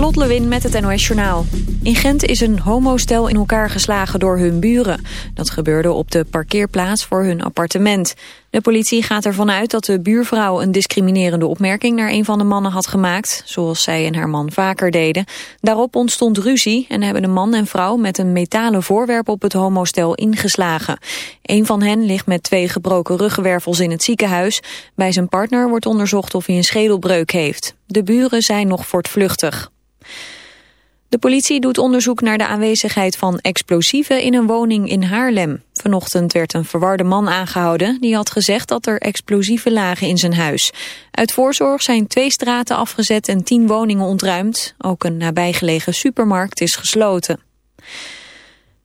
Lot Lewin met het NOS Journaal. In Gent is een homostel in elkaar geslagen door hun buren. Dat gebeurde op de parkeerplaats voor hun appartement. De politie gaat ervan uit dat de buurvrouw een discriminerende opmerking naar een van de mannen had gemaakt, zoals zij en haar man vaker deden. Daarop ontstond ruzie en hebben de man en vrouw met een metalen voorwerp op het homostel ingeslagen. Een van hen ligt met twee gebroken ruggenwervels in het ziekenhuis. Bij zijn partner wordt onderzocht of hij een schedelbreuk heeft. De buren zijn nog voortvluchtig. De politie doet onderzoek naar de aanwezigheid van explosieven in een woning in Haarlem. Vanochtend werd een verwarde man aangehouden. Die had gezegd dat er explosieven lagen in zijn huis. Uit voorzorg zijn twee straten afgezet en tien woningen ontruimd. Ook een nabijgelegen supermarkt is gesloten.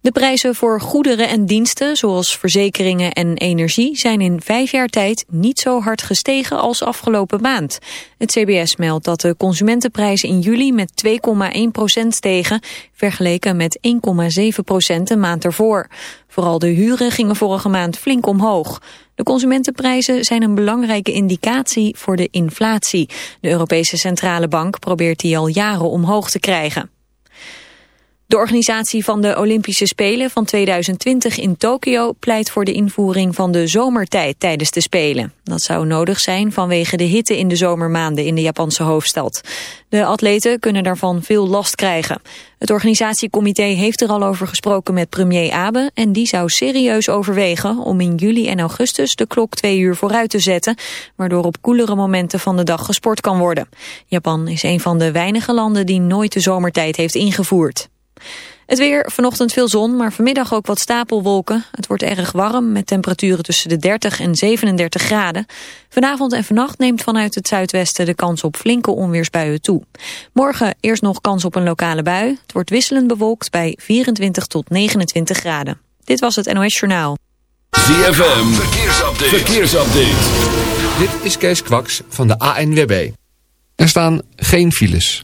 De prijzen voor goederen en diensten, zoals verzekeringen en energie, zijn in vijf jaar tijd niet zo hard gestegen als afgelopen maand. Het CBS meldt dat de consumentenprijzen in juli met 2,1% stegen, vergeleken met 1,7 procent de maand ervoor. Vooral de huren gingen vorige maand flink omhoog. De consumentenprijzen zijn een belangrijke indicatie voor de inflatie. De Europese Centrale Bank probeert die al jaren omhoog te krijgen. De organisatie van de Olympische Spelen van 2020 in Tokio pleit voor de invoering van de zomertijd tijdens de Spelen. Dat zou nodig zijn vanwege de hitte in de zomermaanden in de Japanse hoofdstad. De atleten kunnen daarvan veel last krijgen. Het organisatiecomité heeft er al over gesproken met premier Abe en die zou serieus overwegen om in juli en augustus de klok twee uur vooruit te zetten, waardoor op koelere momenten van de dag gesport kan worden. Japan is een van de weinige landen die nooit de zomertijd heeft ingevoerd. Het weer, vanochtend veel zon, maar vanmiddag ook wat stapelwolken. Het wordt erg warm met temperaturen tussen de 30 en 37 graden. Vanavond en vannacht neemt vanuit het zuidwesten de kans op flinke onweersbuien toe. Morgen eerst nog kans op een lokale bui. Het wordt wisselend bewolkt bij 24 tot 29 graden. Dit was het NOS Journaal. ZFM, verkeersupdate. verkeersupdate. Dit is Kees Kwaks van de ANWB. Er staan geen files.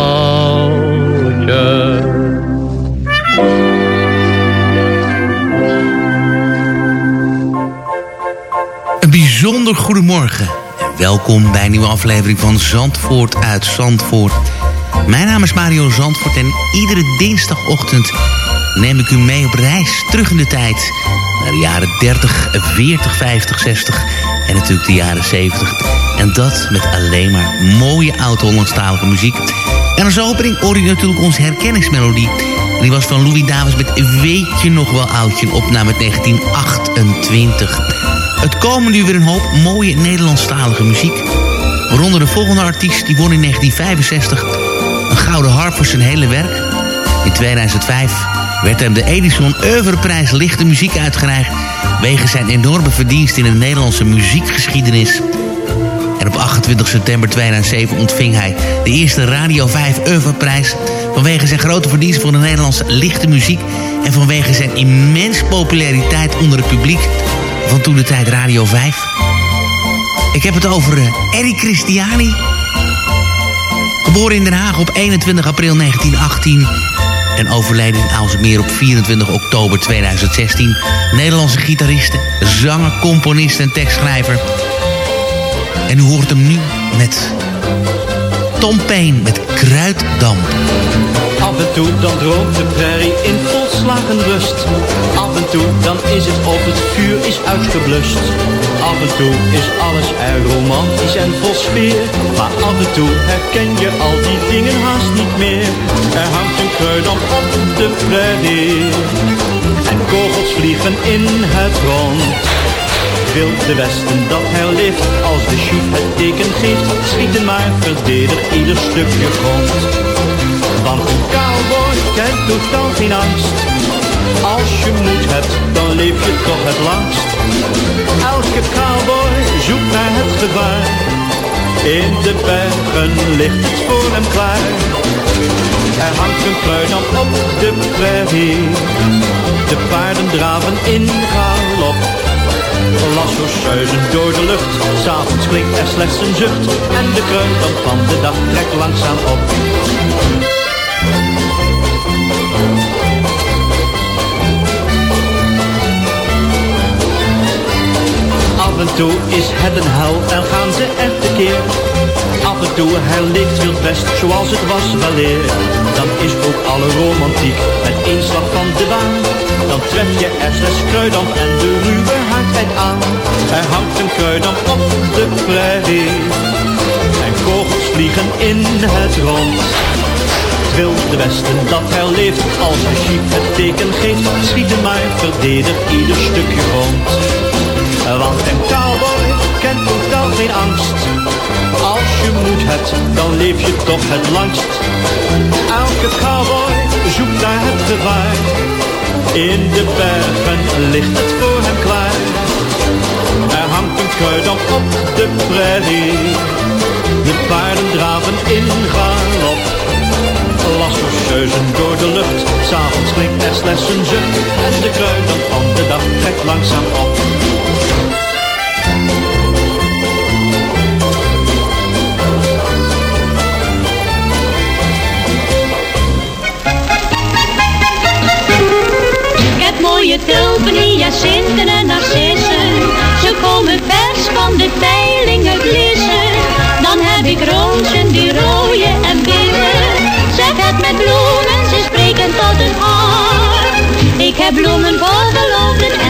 En welkom bij een nieuwe aflevering van Zandvoort uit Zandvoort. Mijn naam is Mario Zandvoort en iedere dinsdagochtend neem ik u mee op reis terug in de tijd. Naar de jaren 30, 40, 50, 60 en natuurlijk de jaren 70. En dat met alleen maar mooie oud-Hollandstalige muziek. En als opening hoor je natuurlijk onze herkenningsmelodie. Die was van Louis Davis met Weet je nog wel oudje, een opname uit 1928. Het komen nu weer een hoop mooie Nederlandstalige muziek. Waaronder de volgende artiest, die won in 1965 een gouden harp voor zijn hele werk. In 2005 werd hem de Edison Oeuvreprijs Lichte Muziek uitgereikt... wegens zijn enorme verdienst in de Nederlandse muziekgeschiedenis. En op 28 september 2007 ontving hij de eerste Radio 5 Oeuvreprijs... vanwege zijn grote verdienst voor de Nederlandse lichte muziek... en vanwege zijn immens populariteit onder het publiek van toen de tijd Radio 5. Ik heb het over uh, Christiani. Geboren in Den Haag op 21 april 1918 en overleden in Aalsmeer op 24 oktober 2016. Nederlandse gitariste, zanger, componist en tekstschrijver. En u hoort hem nu met Tom met Kruiddamp. Af en toe dan droomt de prairie in volslagen rust. Af en toe dan is het of het vuur is uitgeblust. Af en toe is alles erg romantisch en vol sfeer. Maar af en toe herken je al die dingen haast niet meer. Er hangt een kruidamp op de prairie. En kogels vliegen in het rond. Wil de Westen dat herleeft als de chief het teken geeft. Schieten maar, verdedig ieder stukje grond. Want een cowboy kent totaal geen angst. Als je moed hebt, dan leef je toch het langst. Elke cowboy zoekt naar het gevaar. In de bergen ligt het voor hem klaar. Er hangt een kruidamp op de prairie. De paarden draven in galop. Lasso's zuizen door de lucht, s'avonds klinkt er slechts een zucht. En de kruidlamp van de dag trekt langzaam op. Af en toe is het een hel en gaan ze echt tekeer. Af en toe herleeft het best zoals het was weleer. Dan is ook alle romantiek één slag van de baan. Dan tref je zes kruidamp en de ruwe hardheid aan. Er hangt een kruidamp op de prairie. En kogels vliegen in het rond. Het wilde westen dat herleeft als een chic het teken geeft. Schieten maar, verdedig ieder stukje grond. Want een cowboy kent totaal geen angst. Als je moed hebt, dan leef je toch het langst. Elke cowboy zoekt naar het gevaar. In de bergen ligt het voor hem klaar. Er hangt een kruidamp op de prairie. De paarden draven in galop. Lasserseuzen door de lucht. S'avonds klinkt er slechts een zucht. En de kruidamp van de dag trekt langzaam op. hyacinten en narcissen. Ze komen vers van de peilingen blissen. Dan heb ik rozen die rooien en witte. Zeg het met bloemen, ze spreken tot het hart. Ik heb bloemen voor geloofden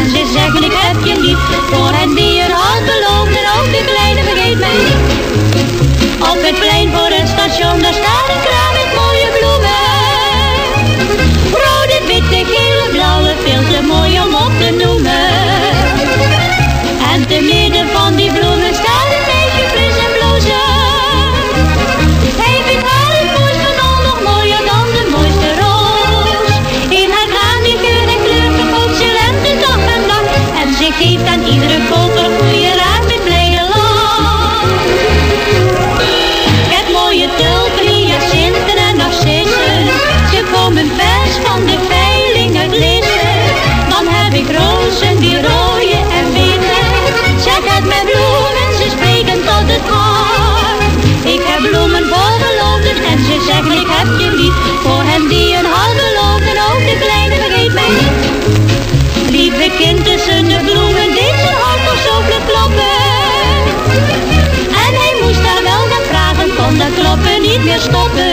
niet meer.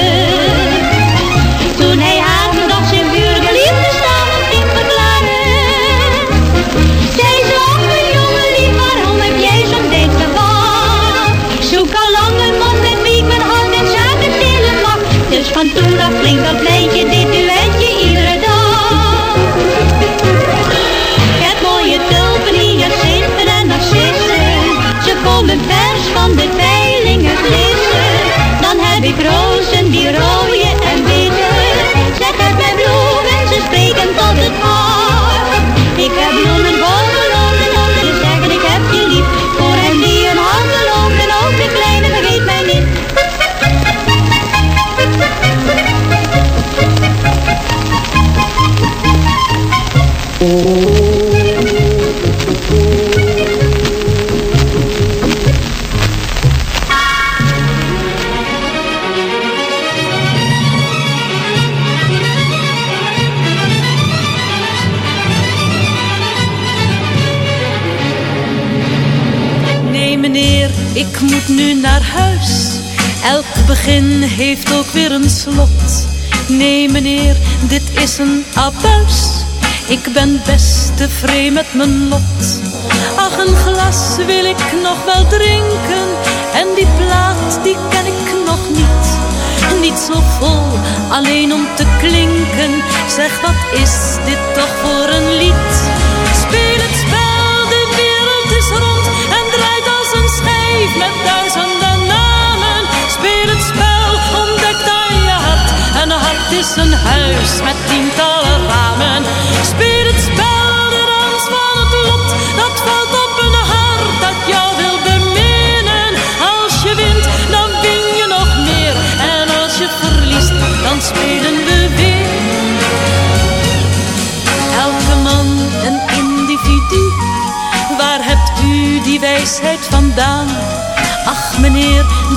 Toen hij haar nog zijn vurige liefde samen ging verklaren. Ze, ach mijn jongen lief, waarom heb jij zo'n geval? Ik zoek al lang een man met wie ik mijn hart en zaken delen mag. Dus van toen af klinkt dat ik moet nu naar huis. Elk begin heeft ook weer een slot. Nee meneer, dit is een abuis. Ik ben best tevreden met mijn lot. Ach, een glas wil ik nog wel drinken. En die plaat, die ken ik nog niet. Niet zo vol, alleen om te klinken. Zeg, wat is dit toch voor een lied? Hart is een huis met tientallen ramen. Speel het spel, de dans van het lot, dat valt op een hart dat jou wil beminnen. Als je wint, dan win je nog meer. En als je verliest, dan spelen we weer. Elke man een individu. Waar hebt u die wijsheid vandaan? Ach meneer,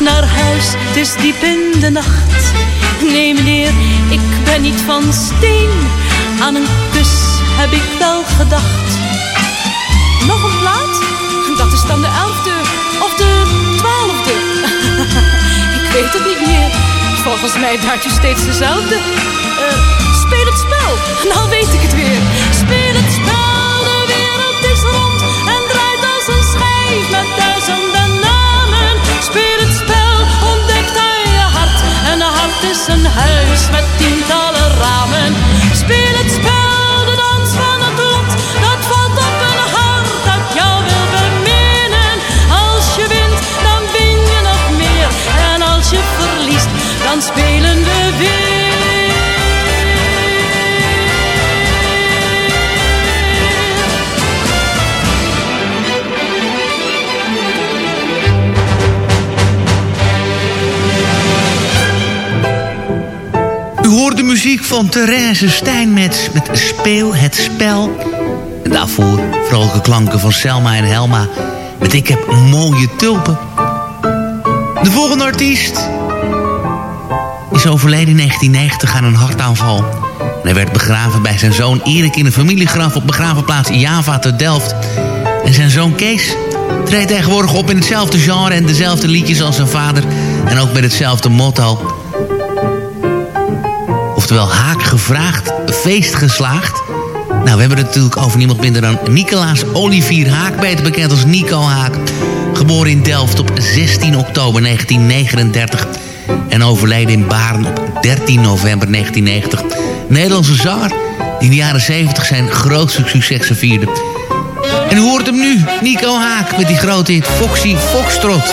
Naar huis, het is diep in de nacht. Nee meneer, ik ben niet van steen, aan een kus heb ik wel gedacht. Nog een plaat? Dat is dan de elfde of de twaalfde. ik weet het niet meer. Volgens mij draait u steeds dezelfde. Eh, speel het spel, nou weet ik het weer. Hart is een huis met tientallen ramen. Speel het spel, de dans van het lot, dat valt op een hart dat jou wil beminnen. Als je wint, dan win je nog meer. En als je verliest, dan spelen we weer. Muziek van Therese Stijn met, met Speel het Spel. En daarvoor vrolijke klanken van Selma en Helma met Ik heb mooie tulpen. De volgende artiest is overleden in 1990 aan een hartaanval. Hij werd begraven bij zijn zoon Erik in een familiegraf op begravenplaats Java te Delft. En zijn zoon Kees treedt tegenwoordig op in hetzelfde genre en dezelfde liedjes als zijn vader. En ook met hetzelfde motto. Oftewel haak gevraagd, feest geslaagd. Nou, we hebben het natuurlijk over niemand minder dan Nicolaas Olivier Haak, beter bekend als Nico Haak. Geboren in Delft op 16 oktober 1939 en overleden in Baren op 13 november 1990. Nederlandse zanger die in de jaren 70 zijn grootste successen vierde. En u hoort hem nu, Nico Haak, met die grote hit Foxy Foxtrot.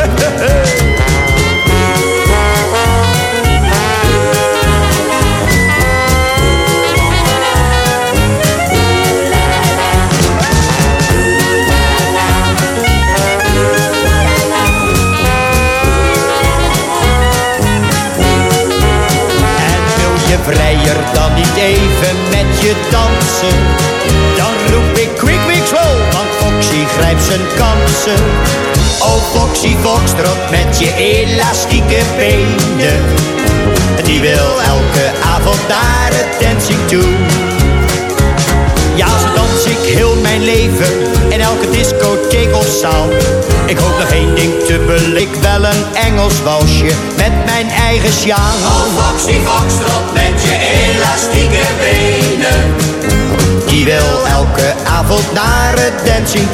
Dancing.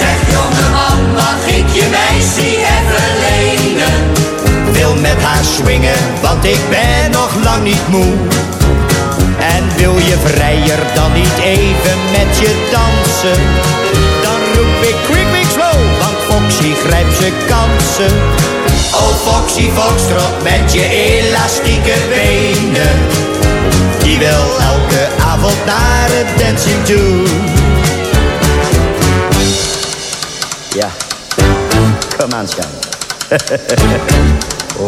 Zeg jongeman, mag ik je meisje even lenen? Wil met haar swingen, want ik ben nog lang niet moe. En wil je vrijer dan niet even met je dansen? Dan roep ik quick, quick, slow, want Foxy grijpt zijn kansen. Oh Foxy Foxtrot met je elastieke benen. Die wil elke avond naar het dancing toe. Oh.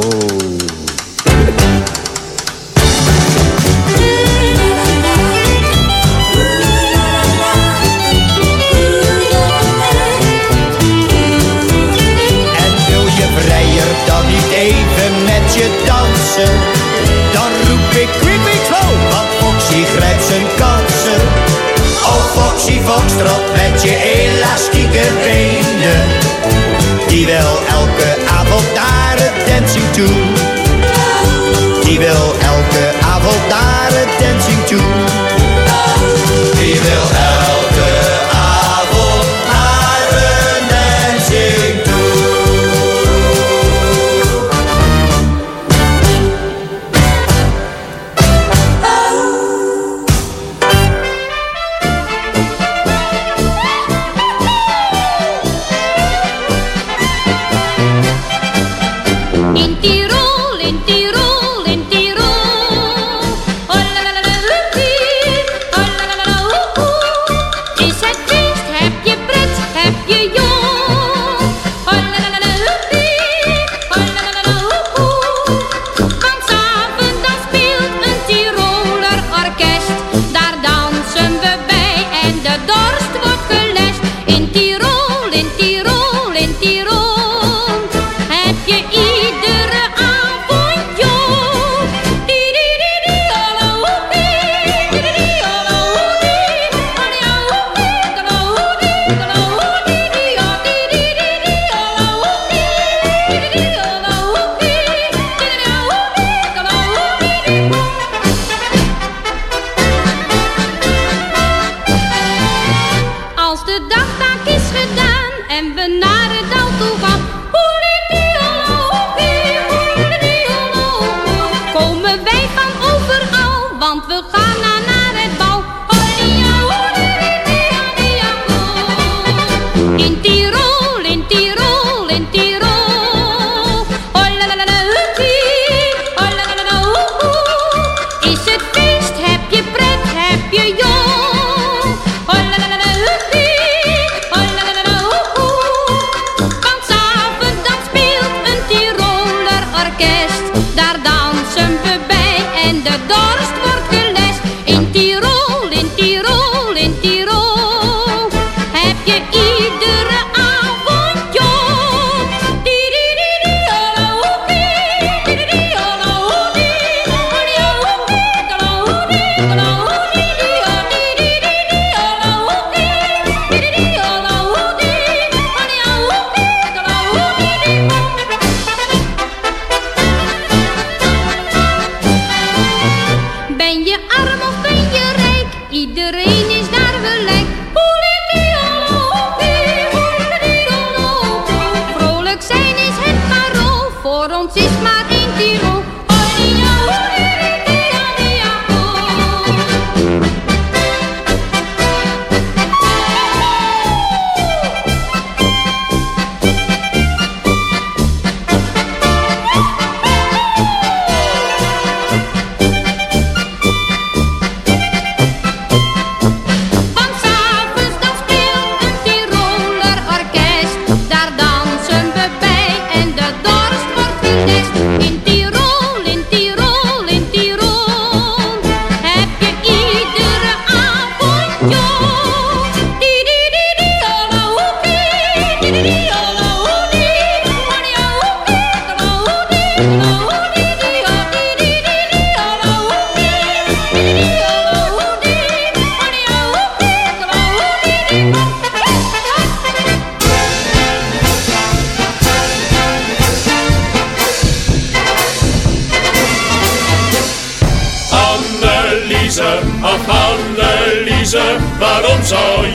En wil je oh... dan niet even met je dansen. Dan roep ik quick, quick, slow, want Foxy grijpt zijn kansen. Oh Foxy, Foxtrot, met je elastieke Die wil elke avond daar het dancing toe. Die wil elke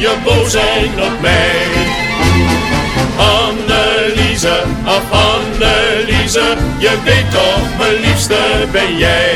je boos zijn op mij? Anneliese, ach Anneliese, je weet toch, mijn liefste ben jij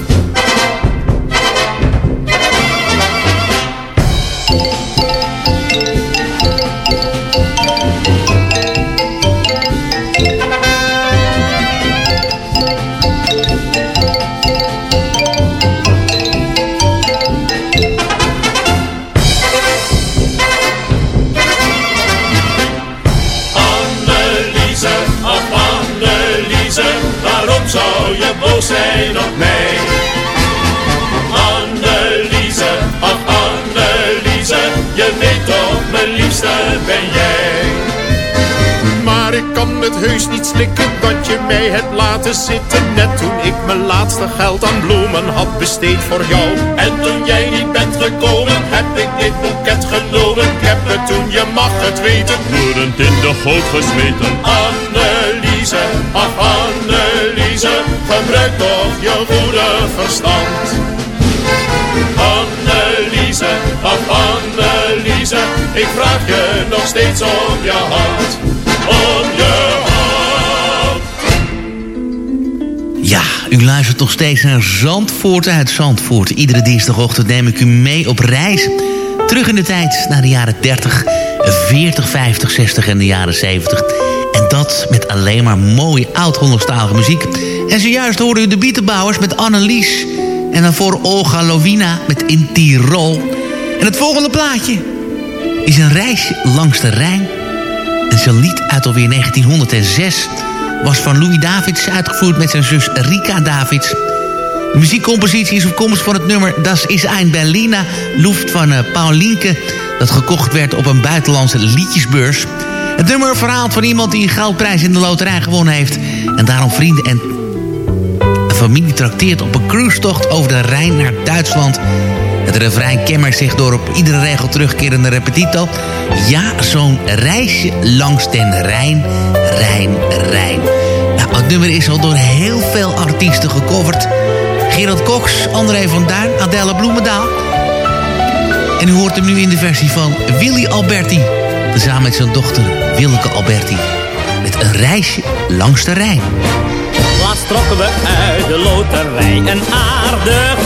Heus niet slikken dat je mij hebt laten zitten Net toen ik mijn laatste geld aan bloemen had besteed voor jou En toen jij niet bent gekomen, heb ik dit boeket genomen. Ik heb het toen, je mag het weten, Woedend in de goot gesmeten. Anneliese, ach Anneliese, gebruik toch je goede verstand. Anneliese, ach Anneliese, ik vraag je nog steeds om je hand. Om je u luistert nog steeds naar Zandvoort uit Zandvoort. Iedere dinsdagochtend neem ik u mee op reis. Terug in de tijd naar de jaren 30, 40, 50, 60 en de jaren 70. En dat met alleen maar mooie oud-Hollandstalige muziek. En zojuist hoorde u de Bietenbouwers met Annelies. En daarvoor Olga Lovina met In Tirol. En het volgende plaatje is een reisje langs de Rijn. En zijn lied uit alweer 1906 was van Louis Davids... uitgevoerd met zijn zus Rika Davids. De muziekcompositie is afkomstig van het nummer... Das is ein Berliner Luft van uh, dat gekocht werd op een buitenlandse liedjesbeurs. Het nummer verhaalt van iemand die een goudprijs in de loterij gewonnen heeft... en daarom vrienden en familie trakteert op een cruisetocht over de Rijn naar Duitsland. Het refrein kenmerkt zich door op iedere regel terugkerende repetito. Ja, zo'n reisje langs den Rijn, Rijn, Rijn. Nou, het nummer is al door heel veel artiesten gecoverd. Gerard Cox, André van Duin, Adelle Bloemendaal. En u hoort hem nu in de versie van Willy Alberti. Samen met zijn dochter Willeke Alberti. Met een reisje langs de Rijn. Laatst trokken we uit de loterij een aardig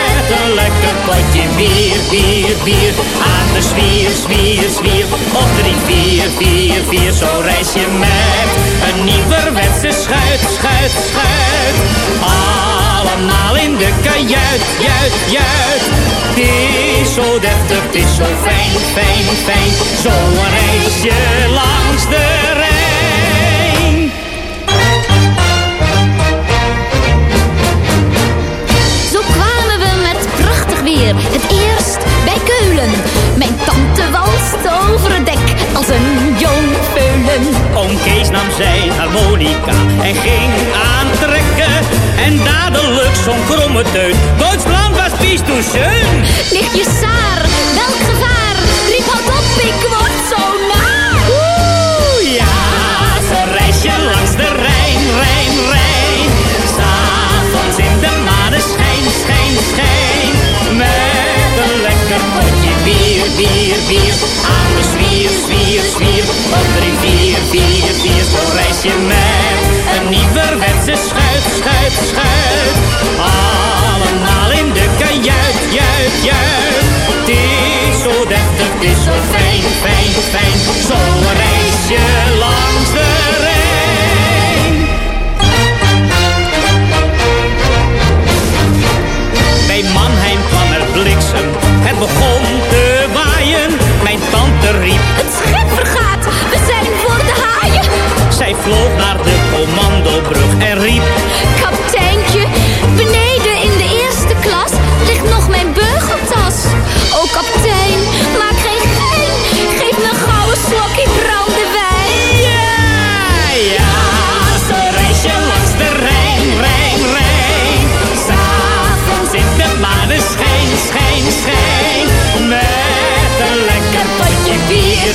een lekker potje bier, bier, bier. Aan de zwier, zwier, zwier. Op drie, vier, vier, vier. Zo reis je met een nieuwerwetse schuit, schuit, schuit. Allemaal in de kajuit, juit, juit. Het is zo deftig, het is zo fijn, fijn, fijn. Zo'n reisje langs de Rijn. Weer, het eerst bij Keulen. Mijn tante walst over het dek als een jong peulen. Oom Kees nam zijn harmonica en ging aantrekken. En dadelijk zo'n kromme teut. Duitsland was pies toen schön. Ligt je saar, welk gevaar? Riep houd op, ik word zo naar. Oeh, ja, zo'n reisje langs de Rijn, Rijn, Rijn. S'avonds in de maneschijn, schijn, schijn. Een lekker potje bier, bier, bier. Aan de zwier, zwier, zwier.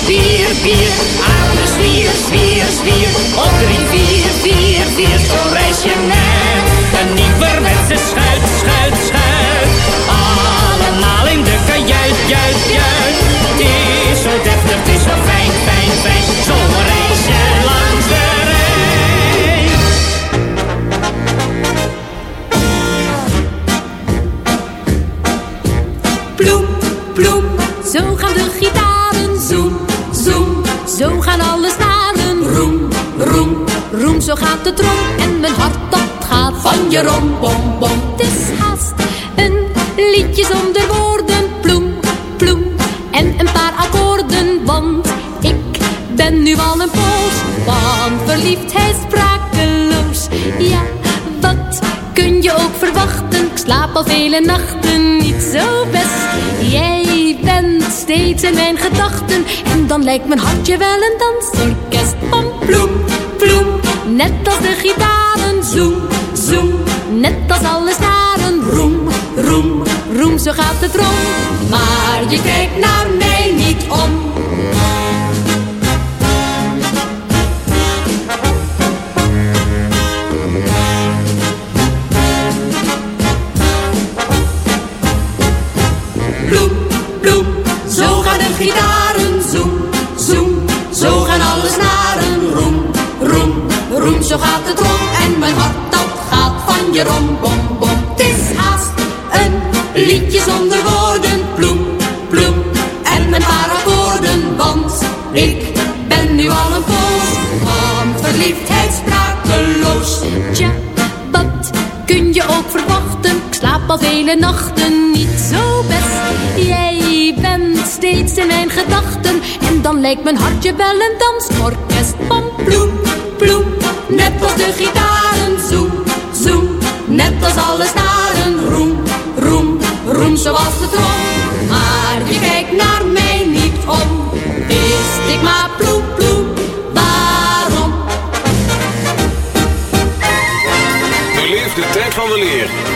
vier, vier. Arme zwier, zwier, zwier. Op drie, vier, vier, vier. Zo reis je net een nieuwerwetse schuit, schuit, schuit. Allemaal in de kajuit, juit, juit. Het is zo deftig, het is zo fijn. Zo gaat de trom. En mijn hart dat gaat van je rom, bom, bom. Het is haast een liedje zonder woorden. Ploem, ploem, en een paar akkoorden. Want ik ben nu al een poos van verliefdheid sprakeloos. Ja, wat kun je ook verwachten? Ik slaap al vele nachten niet zo best. Jij bent steeds in mijn gedachten. En dan lijkt mijn hartje wel een dansorkest. Van ploem, ploem, net als de gitaren. Zoem, zoem, net als alle snaren. Roem, roem, roem, zo gaat het rond. Maar je kijkt naar mij niet om. Zo gaat het rond. En mijn hart dat gaat van je rom, bom, bom. Het is haast een liedje zonder woorden. Bloem, bloem, en mijn paar akkoorden. Want ik ben nu al een poos van verliefdheid sprakeloos. Tja, wat kun je ook verwachten? Ik slaap al vele nachten niet zo best. Jij bent steeds in mijn gedachten. En dan lijkt mijn hartje wel een dansorkest. Van ploem, ploem, net als de gitaren. Zoem, zoem, net als alle snaren. Roem, roem, roem zoals de trom. Maar je kijkt naar mij niet om. Wist ik maar ploem, ploem, waarom? Beleef de tijd van weleer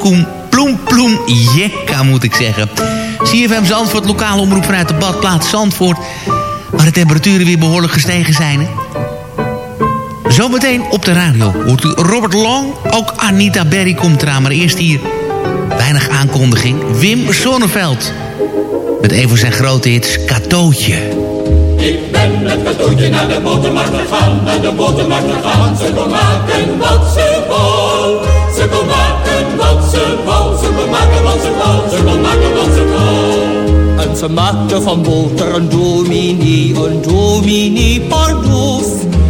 Ploem Ploem Ploem Jekka moet ik zeggen. CFM Zandvoort, lokale omroep vanuit de badplaats Zandvoort... waar de temperaturen weer behoorlijk gestegen zijn. Hè? Zometeen op de radio hoort u Robert Long. Ook Anita Berry komt eraan, maar eerst hier weinig aankondiging. Wim Sonneveld. Met een van zijn grote hits, Katootje. Ik ben met katoentje naar de botermarkt gegaan, naar de botermarkt gegaan. Ze kon maken wat ze wou. Ze maakte van boter een dominee, een dominee pardoes.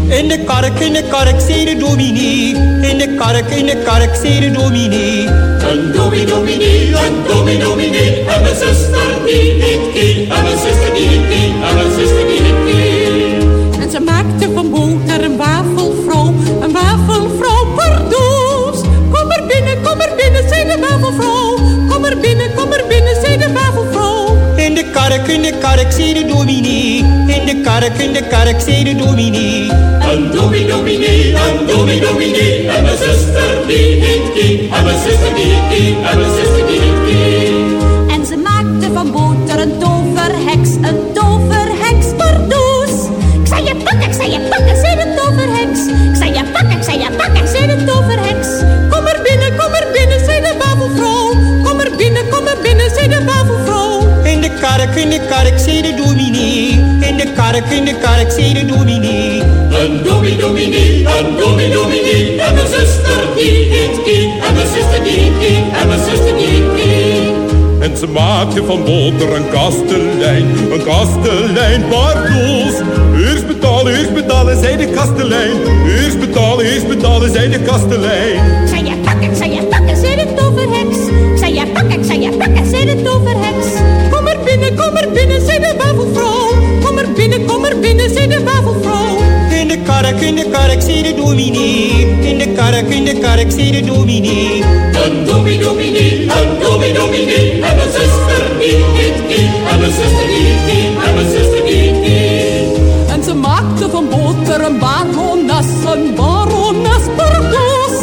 In de kark, in de kark, zei de dominee. In de kark, in de kark, zei de dominee. Een dominee, dominee, een dominee, dominee. En mijn zuster die niet kie. En mijn zuster die niet kie. En mijn zuster die niet kie. En ze maakte van boter een wafelvrouw, kark, in de kark, zei de dominee. In de kark, in de kark, zei de dominee. Een dominee, dominee, een dominee, dominee. En mijn zuster die niet kie. En mijn zuster die niet kie. En mijn zuster die niet kark, in de kark, zei de dominee. In de kark, in de kark, zei de dominee. Een dominee, dominee, een dominee, dominee. En mijn zuster die niet kie. En mijn zuster die niet kie. En mijn zuster die niet kie. En ze maakte van boter een kastelein, een kastelein pardoes. Eerst betalen, eerst betalen, zei de kastelein. Eerst betalen, eerst betalen, zei de kastelein. Wafelvrouw. Kom er binnen, kom er binnen, zei de wafelvrouw. In de kark, in de kark, zei de dominee. In de kark, in de kark, zei de dominee. Een dominee, dominee, een dominee, dominee. En mijn zuster niet kie. En mijn zuster niet kie. En mijn zuster niet kie. En ze maakte van boter een barones, een barones pardoes.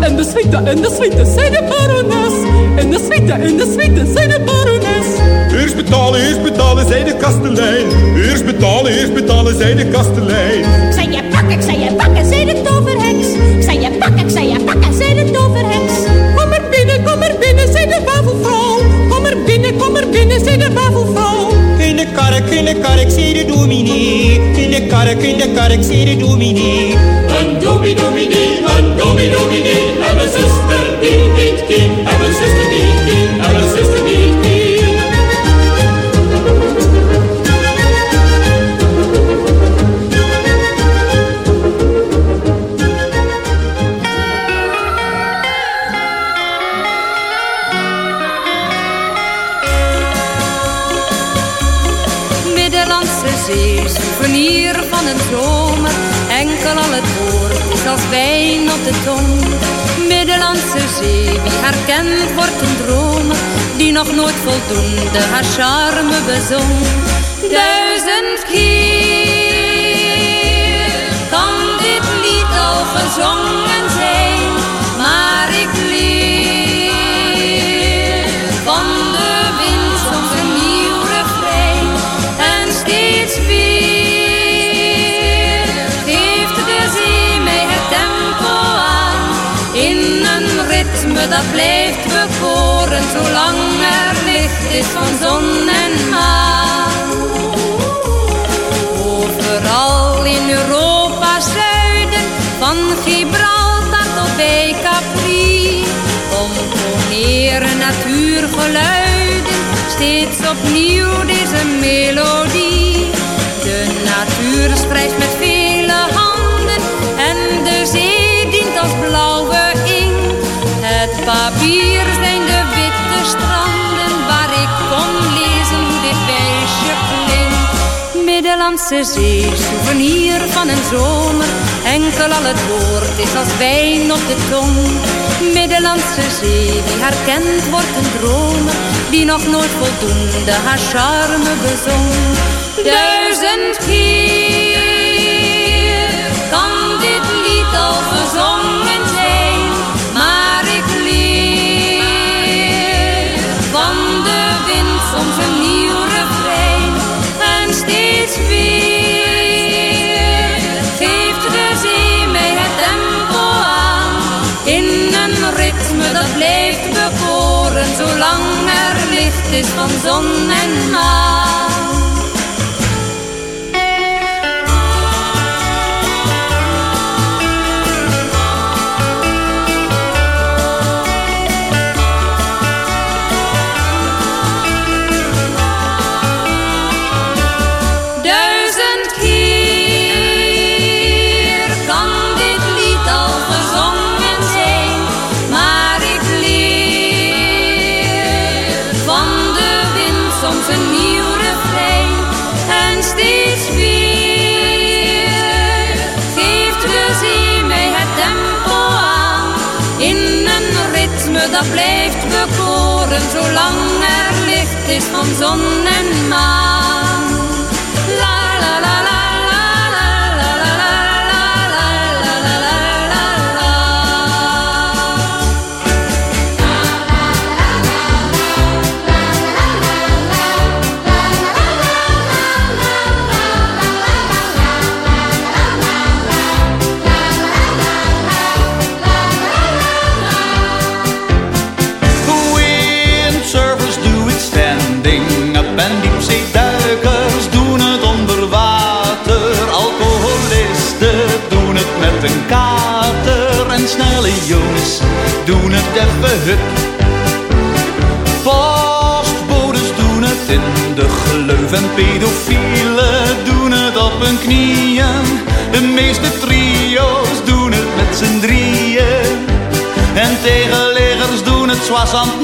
En de suite, en de suite, zei de betalen, eerst betalen, zei de kastelein. Eerst betalen, eerst betalen, zei de kastelein. Ik zei je pakken, ik zei je pakken, zei de toverheks. Ik zei je pakken, ik zei je pakken, zei de toverheks. Kom er binnen, kom er binnen, zei de wafelvrouw. Kom er binnen, kom er binnen, zei de wafelvrouw. In de kark, in de kark, zei de dominee. In de kark, in de kark, zei de dominee. Een dominee, dominee, een dominee, dominee. En mijn zuster die niet kie. En mijn zuster die tong. Middellandse Zee, kent wordt een dromer. Die nog nooit voldoende haar charme bezong. Duizend keer kan dit lied al gezongen dat blijft bekoren, zolang er licht is van zon en maan. Overal in Europa zuiden, van Gibraltar tot bij Capri. Componeren natuurgeluiden, steeds opnieuw deze melodie. De natuur strijdt met Middellandse Zee, souvenir van een zomer. Enkel al het woord is als wijn op de tong. Middellandse Zee, wie haar kent wordt een dromer. Die nog nooit voldoende haar charme bezong. Duizend keer al gezongen zolang er licht is van zon en maan. Zolang er licht is van zon en maan. En pedofielen doen het op hun knieën. De meeste trio's doen het met z'n drieën. En tegenleggers doen het zwassend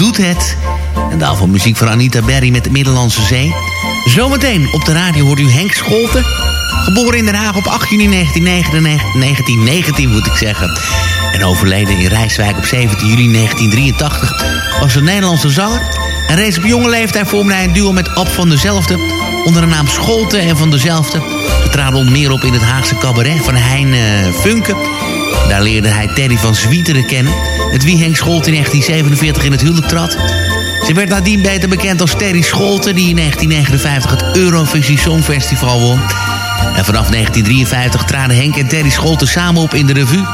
Doet het. En daarvoor muziek van Anita Berry met de Middellandse Zee. Zometeen op de radio hoort u Henk Scholten. Geboren in Den Haag op 8 juni 1999, 1919 moet ik zeggen. En overleden in Rijswijk op 17 juli 1983 was een Nederlandse zanger. En reeds op jonge leeftijd vormde hij een duo met Ab van dezelfde... onder de naam Scholten en van dezelfde. Ze traden onder meer op in het Haagse cabaret van Hein eh, Funke... Daar leerde hij Terry van Zwieteren kennen, met wie Henk Scholte in 1947 in het huwelijk trad. Ze werd nadien beter bekend als Terry Scholte, die in 1959 het Eurovisie Songfestival won. En vanaf 1953 traden Henk en Terry Scholte samen op in de revue.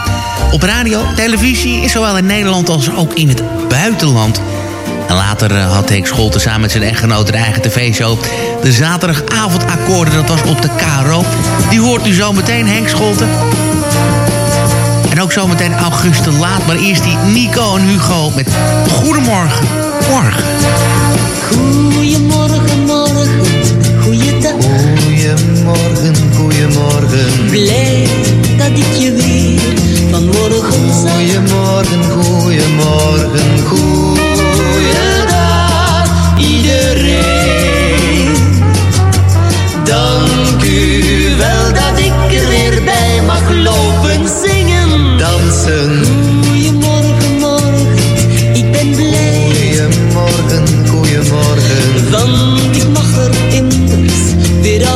Op radio, televisie is zowel in Nederland als ook in het buitenland En later eh, had Henk Scholten samen met zijn echtgenoot een eigen tv-show. De zaterdagavondakkoorden, dat was op de KRO. Die hoort u zo meteen, Henk Scholten. Ook zometeen Auguste Laat. Maar eerst die Nico en Hugo met Goedemorgen. Morgen. Goedemorgen, morgen, goeiedag. Goedemorgen, goedemorgen. Blij dat ik je weer vanmorgen zag. Goedemorgen, goedemorgen, goeiedag iedereen. Dank u wel dat ik er weer bij mag lopen zingen. Dansen. Goedemorgen, morgen, ik ben blij. Goedemorgen, goedemorgen. Want ik mag er immers weer al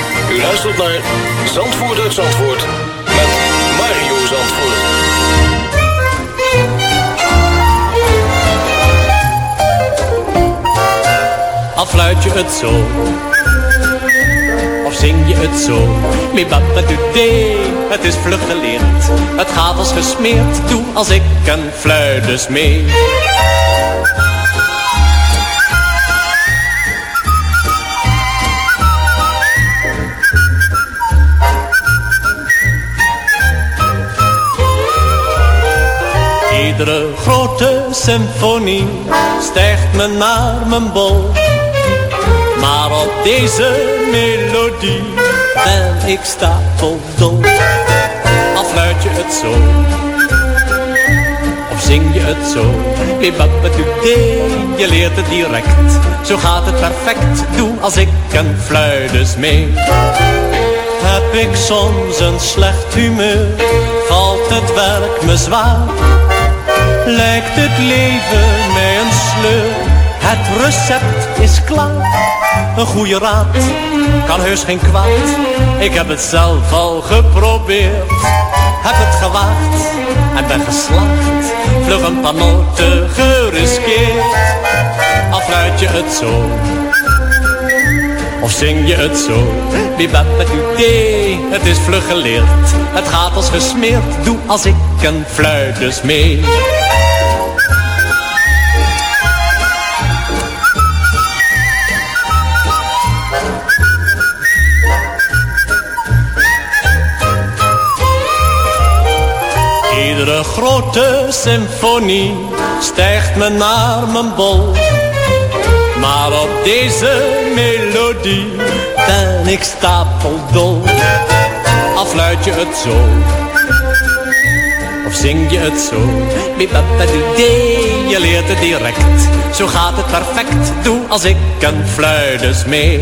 U luistert naar Zandvoort uit Zandvoort met Mario Zandvoort. Al fluit je het zo? Of zing je het zo? Mi baba dee, Het is vlug geleerd. Het gaat als gesmeerd Doe als ik een fluit mee symfonie stijgt me naar mijn bol. Maar op deze melodie ben ik stapeldol. Al fluit je het zo, of zing je het zo. Je leert het direct, zo gaat het perfect. Doe als ik een fluit mee. Heb ik soms een slecht humeur, valt het werk me zwaar. Lijkt het leven mij een sleur, Het recept is klaar, een goede raad kan heus geen kwaad. Ik heb het zelf al geprobeerd, heb het gewaagd en ben geslaagd. Vlug een paar noten geriskeerd, al je het zo. Of zing je het zo? Wie bent met uw idee? Het is vlug geleerd. Het gaat als gesmeerd. Doe als ik een fluit dus mee. Iedere grote symfonie stijgt me naar mijn bol. Maar op deze melodie ben ik stapeldol. Al fluit je het zo, of zing je het zo. Je leert het direct, zo gaat het perfect. Doe als ik een fluit mee.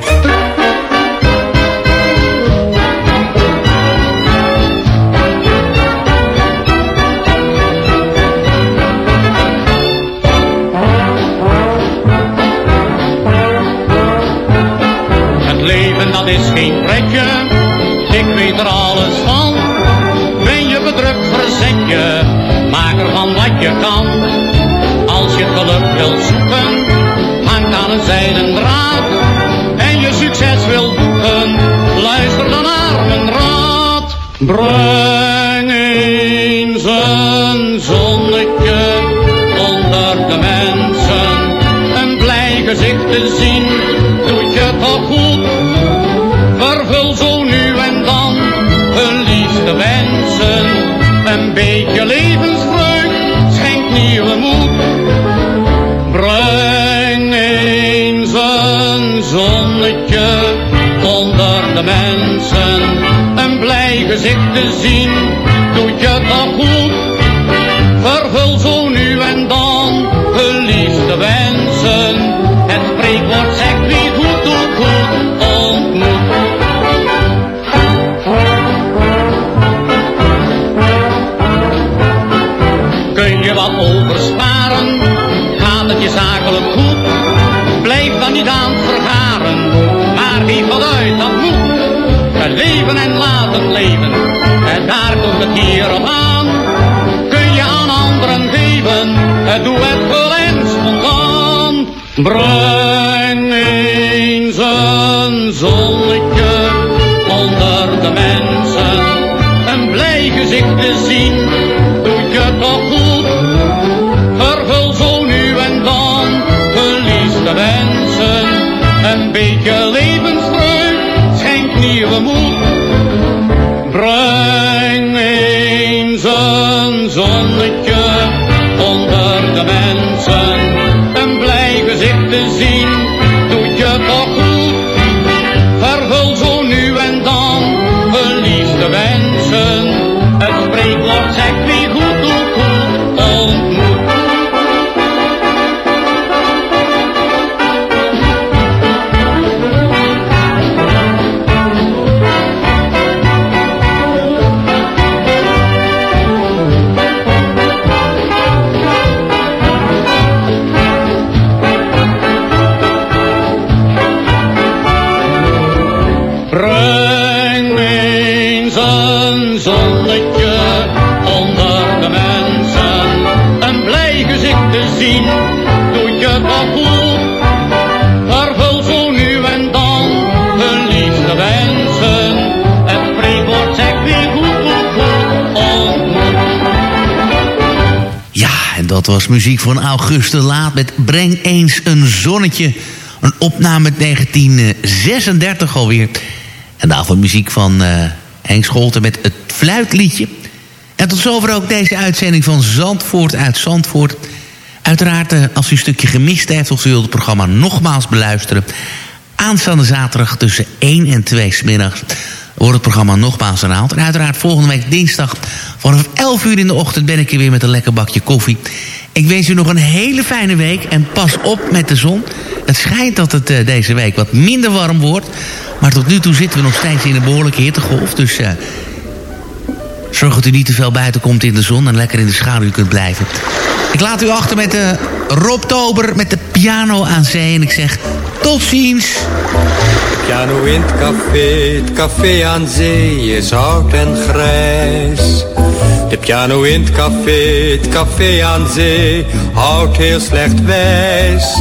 Zijden draad. En je succes wilt boeken, luister dan naar mijn raad. Breng eens een zonnetje onder de mensen, een blij gezicht te zien, doet je toch goed. Mensen, een blij gezicht te zien, doet je toch goed. Het hier op aan. Kun je aan anderen geven, het doe het en spontaan. Breng eens een zonnetje onder de mensen, een blij gezicht te zien, muziek van Auguste Laat met Breng eens een zonnetje. Een opname uit 1936 alweer. En daarvoor muziek van uh, Henk Scholten met het fluitliedje. En tot zover ook deze uitzending van Zandvoort uit Zandvoort. Uiteraard, uh, als u een stukje gemist heeft of u wilt het programma nogmaals beluisteren... aanstaande zaterdag tussen 1 en 2 smiddags wordt het programma nogmaals herhaald. En uiteraard volgende week dinsdag vanaf 11 uur in de ochtend ben ik weer met een lekker bakje koffie. Ik wens u nog een hele fijne week en pas op met de zon. Het schijnt dat het uh, deze week wat minder warm wordt. Maar tot nu toe zitten we nog steeds in een behoorlijke hittegolf. Dus uh, zorg dat u niet te veel buiten komt in de zon en lekker in de schaduw kunt blijven. Ik laat u achter met uh, Rob Tober met de piano aan zee. En ik zeg tot ziens. Piano in het café, het café aan zee is oud en grijs. De piano in het café, het café aan zee, houdt heel slecht wijs.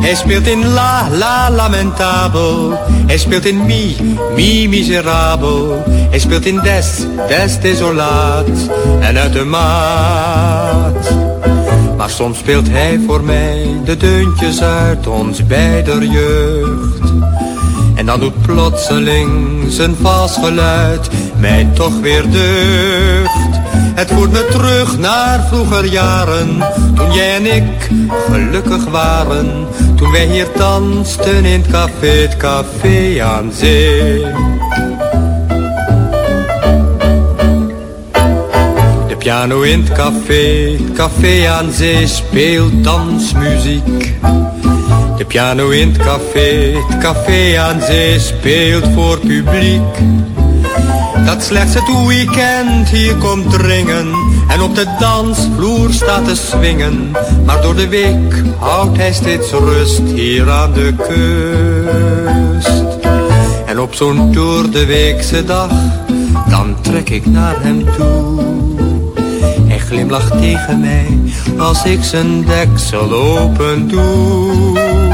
Hij speelt in la, la, lamentabel. Hij speelt in mi, mi, miserabel. Hij speelt in des, des, desolaat. En uit de maat. Maar soms speelt hij voor mij de deuntjes uit ons beider jeugd. En dan doet plotseling zijn vals geluid mij toch weer deugd. Het voert me terug naar vroeger jaren, toen jij en ik gelukkig waren. Toen wij hier dansten in het café, café aan zee. De piano in het café, café aan zee speelt dansmuziek. De piano in het café, café aan zee speelt voor publiek. Dat slechts het weekend hier komt dringen en op de dansvloer staat te swingen. Maar door de week houdt hij steeds rust hier aan de kust. En op zo'n door de weekse dag, dan trek ik naar hem toe. Hij glimlacht tegen mij als ik zijn deksel open doe.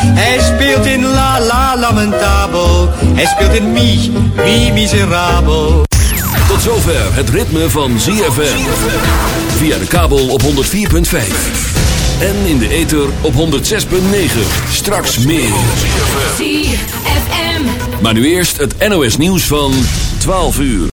Hij speelt in la la lamentabel. Hij speelt in mi, mi miserabel. Tot zover het ritme van ZFM. Via de kabel op 104.5. En in de ether op 106.9. Straks meer. ZFM. Maar nu eerst het NOS nieuws van 12 uur.